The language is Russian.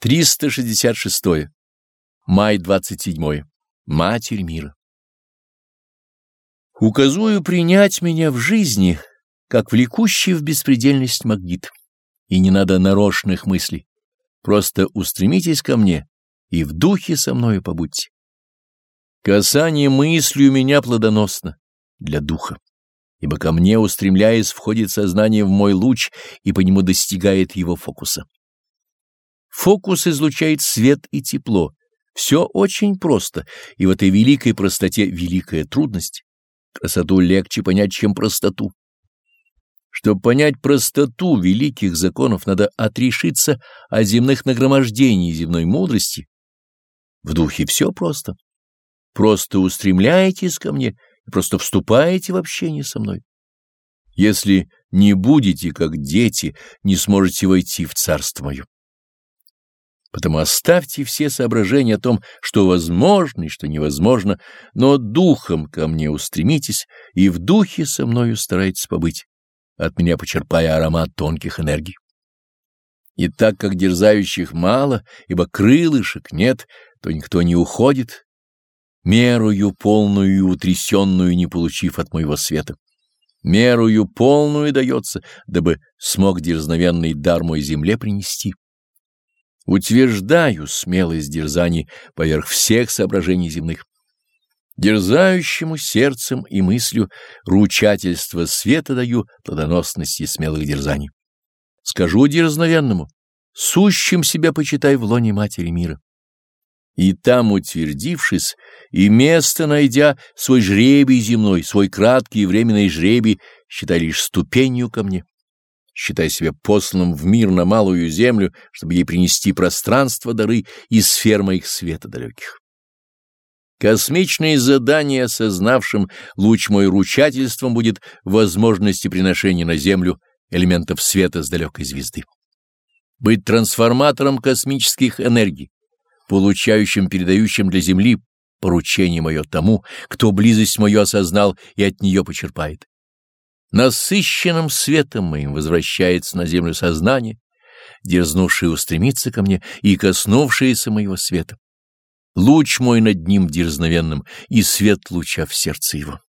366. Май 27. Матерь мира. Указую принять меня в жизни, как влекущий в беспредельность магнит. И не надо нарочных мыслей. Просто устремитесь ко мне и в духе со мною побудьте. Касание мыслью меня плодоносно для духа, ибо ко мне, устремляясь, входит сознание в мой луч и по нему достигает его фокуса. Фокус излучает свет и тепло. Все очень просто, и в этой великой простоте великая трудность. Красоту легче понять, чем простоту. Чтобы понять простоту великих законов, надо отрешиться от земных нагромождений земной мудрости. В духе все просто. Просто устремляйтесь ко мне и просто вступаете в общение со мной. Если не будете, как дети, не сможете войти в царство мое. Потому оставьте все соображения о том, что возможно и что невозможно, но духом ко мне устремитесь и в духе со мною старайтесь побыть, от меня почерпая аромат тонких энергий. И так как дерзающих мало, ибо крылышек нет, то никто не уходит, мерую полную и утрясенную не получив от моего света. Мерую полную дается, дабы смог дерзновенный дар мой земле принести. Утверждаю смелость дерзаний поверх всех соображений земных. Дерзающему сердцем и мыслью ручательство света даю плодоносности смелых дерзаний. Скажу дерзновенному, сущим себя почитай в лоне Матери мира. И там, утвердившись, и место найдя, свой жребий земной, свой краткий и временный жребий, считай лишь ступенью ко мне считай себя посланным в мир на малую землю, чтобы ей принести пространство дары и сфер моих света далеких. Космичное задание, осознавшим луч мой ручательством, будет возможности приношения на Землю элементов света с далекой звезды. Быть трансформатором космических энергий, получающим, передающим для Земли поручение мое тому, кто близость мою осознал и от нее почерпает насыщенным светом моим возвращается на землю сознание, дерзнувшее устремиться ко мне и коснувшееся моего света. Луч мой над ним дерзновенным, и свет луча в сердце его.